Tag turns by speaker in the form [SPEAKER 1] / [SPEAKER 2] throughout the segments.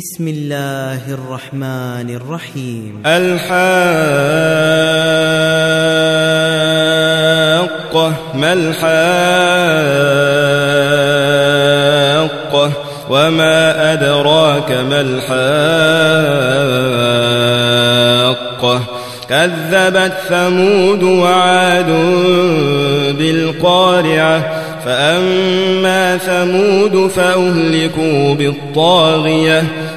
[SPEAKER 1] بسم الله الرحمن الرحيم.
[SPEAKER 2] الحاقة ما الحاقة؟ وما أدراك ما الحاقة؟ كذبت ثمود وعاد بالقارعة فأما ثمود فأهلكوا بالطاغية.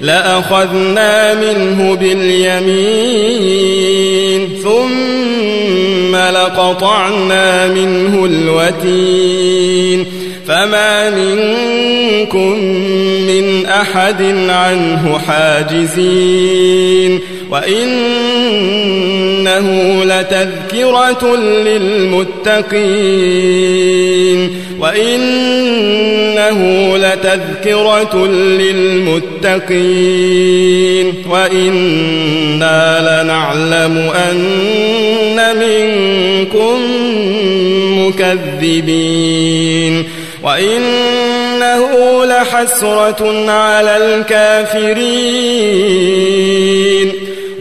[SPEAKER 2] لأخذنا منه باليمين ثم لقطعنا منه الوتين. فما منكم من أحد عنه حاجزين. وإنه لتذكرة للمتقين وإنه لتذكرة للمتقين وإنا لنعلم أن منكم مكذبين وإنه لحسرة على الكافرين